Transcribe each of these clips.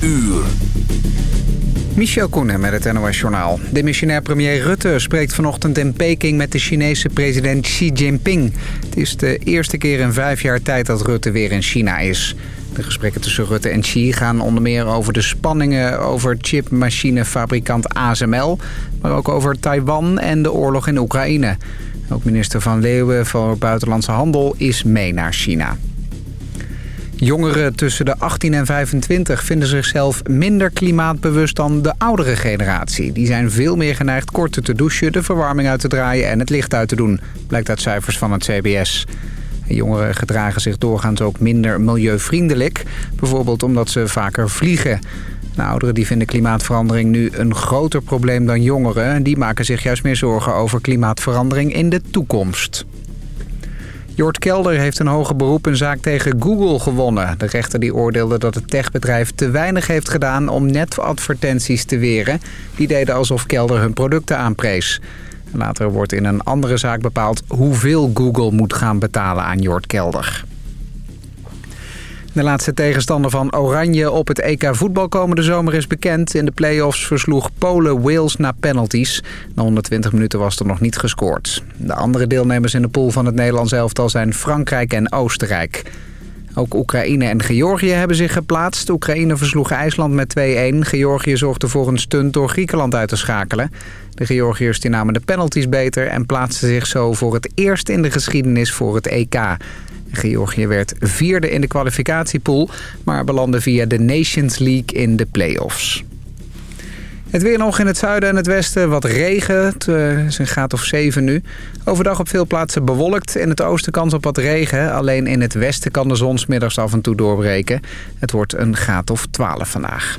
uur. Michel Koenen met het NOS-journaal. De missionair premier Rutte spreekt vanochtend in Peking met de Chinese president Xi Jinping. Het is de eerste keer in vijf jaar tijd dat Rutte weer in China is. De gesprekken tussen Rutte en Xi gaan onder meer over de spanningen over chipmachinefabrikant ASML... maar ook over Taiwan en de oorlog in Oekraïne. Ook minister Van Leeuwen voor Buitenlandse Handel is mee naar China. Jongeren tussen de 18 en 25 vinden zichzelf minder klimaatbewust dan de oudere generatie. Die zijn veel meer geneigd korter te douchen, de verwarming uit te draaien en het licht uit te doen, blijkt uit cijfers van het CBS. Jongeren gedragen zich doorgaans ook minder milieuvriendelijk, bijvoorbeeld omdat ze vaker vliegen. De ouderen die vinden klimaatverandering nu een groter probleem dan jongeren. Die maken zich juist meer zorgen over klimaatverandering in de toekomst. Jort Kelder heeft een hoger beroep een zaak tegen Google gewonnen. De rechter die oordeelde dat het techbedrijf te weinig heeft gedaan om netadvertenties te weren. Die deden alsof Kelder hun producten aanprees. Later wordt in een andere zaak bepaald hoeveel Google moet gaan betalen aan Jort Kelder. De laatste tegenstander van Oranje op het EK voetbal komende zomer is bekend. In de play-offs versloeg Polen Wales na penalties. Na 120 minuten was er nog niet gescoord. De andere deelnemers in de pool van het Nederlands elftal zijn Frankrijk en Oostenrijk. Ook Oekraïne en Georgië hebben zich geplaatst. Oekraïne versloeg IJsland met 2-1. Georgië zorgde voor een stunt door Griekenland uit te schakelen. De Georgiërs die namen de penalties beter en plaatsten zich zo voor het eerst in de geschiedenis voor het EK. Georgië werd vierde in de kwalificatiepool, maar belandde via de Nations League in de play-offs. Het weer nog in het zuiden en het westen. Wat regen. Het eh, is een graad of 7 nu. Overdag op veel plaatsen bewolkt. In het oosten kans op wat regen. Alleen in het westen kan de zon middags af en toe doorbreken. Het wordt een graad of 12 vandaag.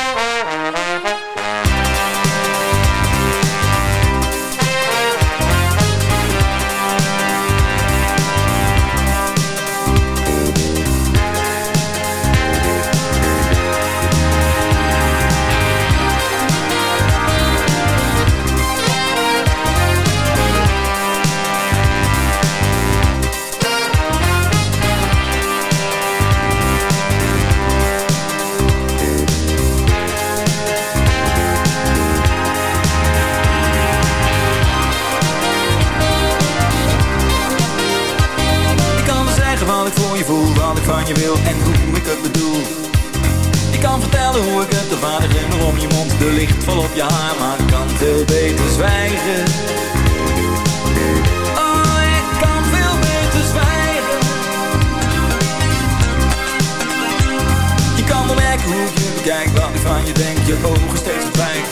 Je wil en hoe ik het bedoel. Je kan vertellen hoe ik het de vader en om je mond De licht vol op je haar, maar ik kan veel beter zwijgen. Oh, ik kan veel beter zwijgen. Je kan wel merken hoe ik je bekijk Wat ik van je denk, je ogen steeds verdwijnen.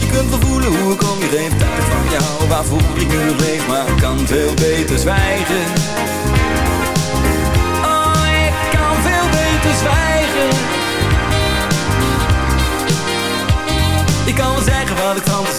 Je kunt wel voelen hoe ik om je heen tijd van jou Waarvoor ik nu leef, maar ik kan veel beter zwijgen.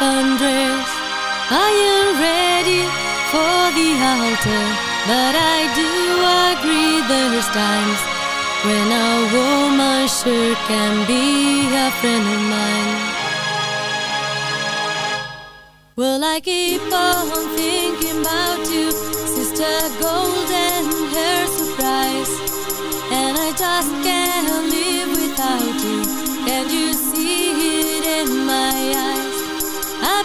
undress. I am ready for the altar, but I do agree there's times when a woman sure can be a friend of mine. Will I keep on thinking about you, sister golden hair surprise? And I just can't live without you. Can you see it in my eyes?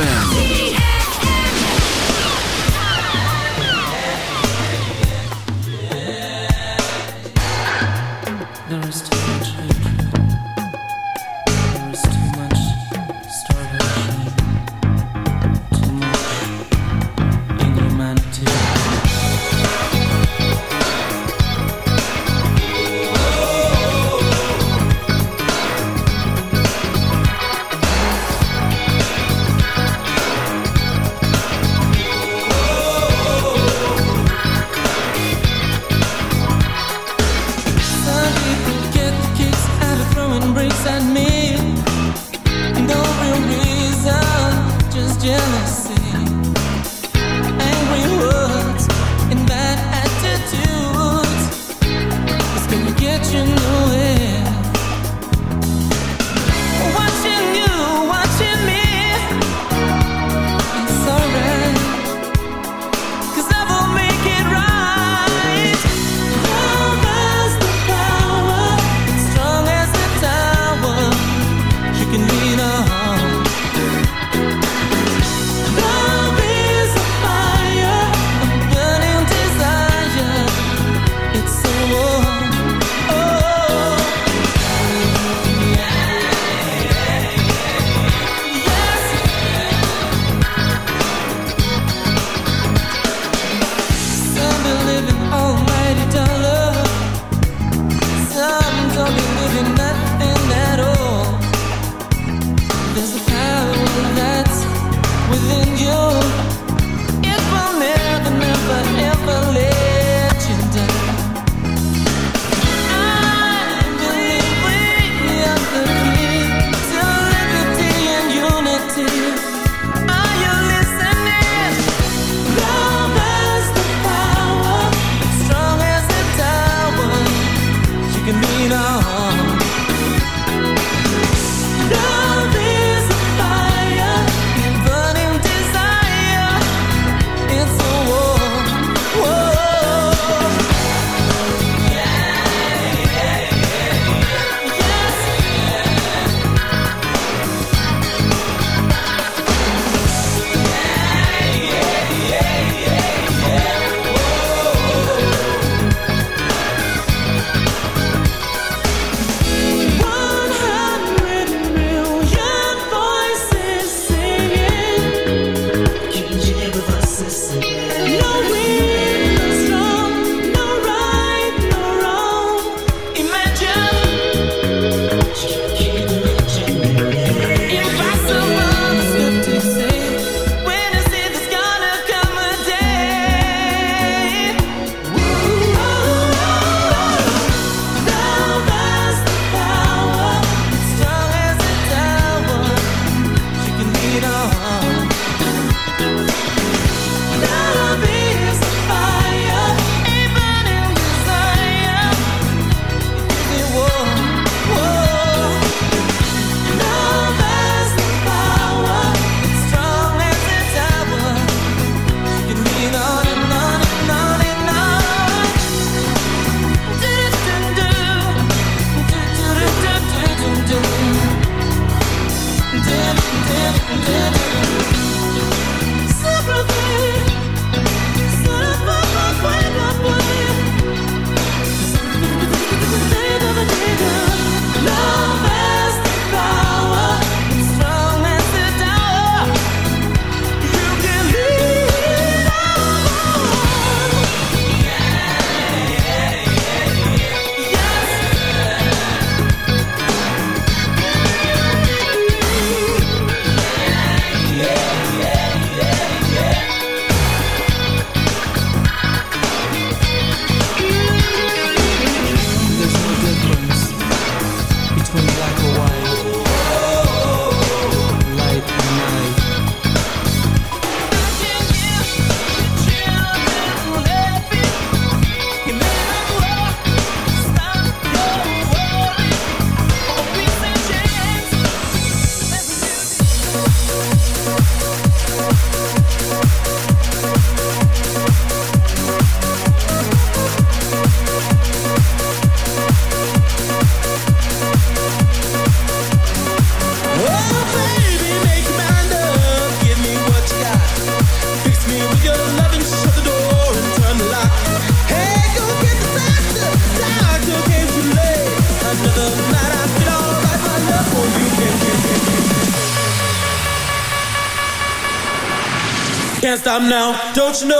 Ja don't you know?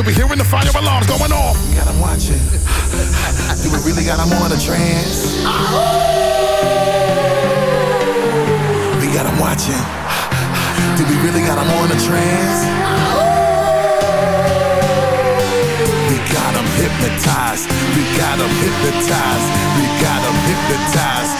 till we hearing the fire alarms going off. We got 'em watching. Do we really got got 'em on a trance? We got got 'em watching. Do we really got got 'em on a trance? We got 'em hypnotized. We got 'em hypnotized. We got 'em hypnotized.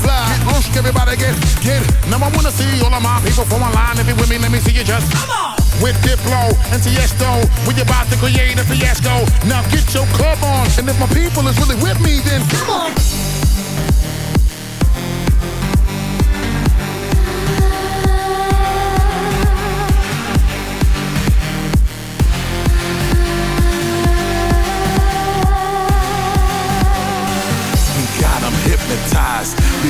fly. Get loose, everybody get, get. Now I wanna see all of my people from online. If you with me, let me see you just. Come on. With Diplo and Tiesto, we about to create a fiasco. Now get your club on, and if my people is really with me, then come on.